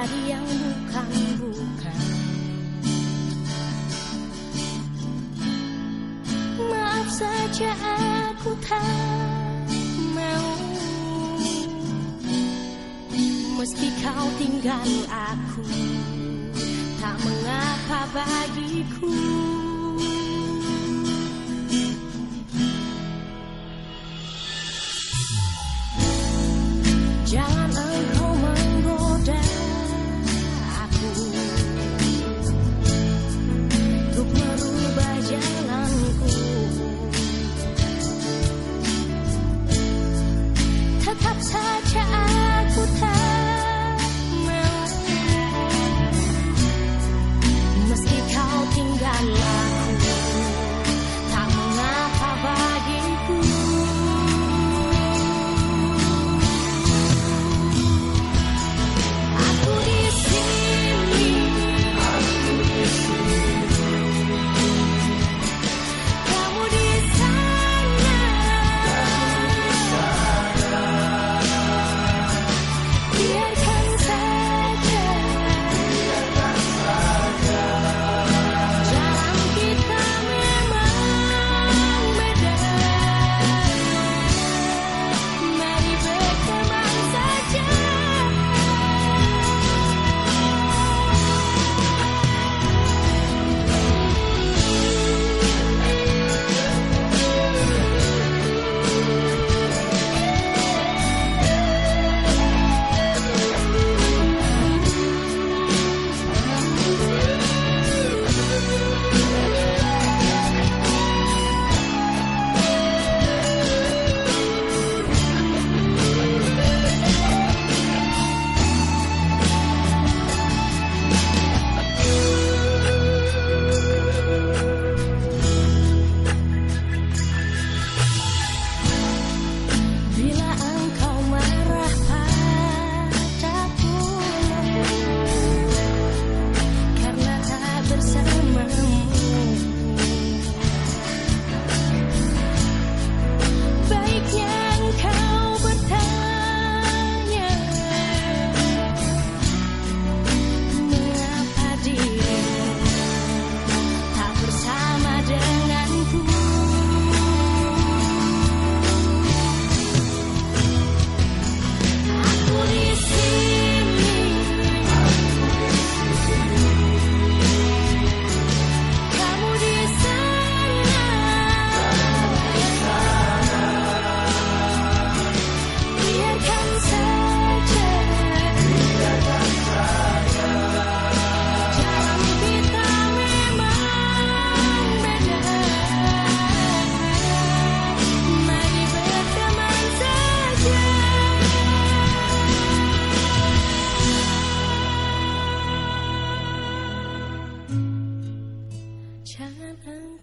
mencari yang bukan-bukan Maaf saja aku tak mau. Meski kau tinggal aku Tak mengapa bagiku.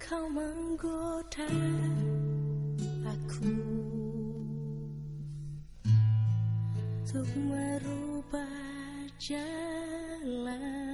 kau menggoda aku. Untuk merubah jalan.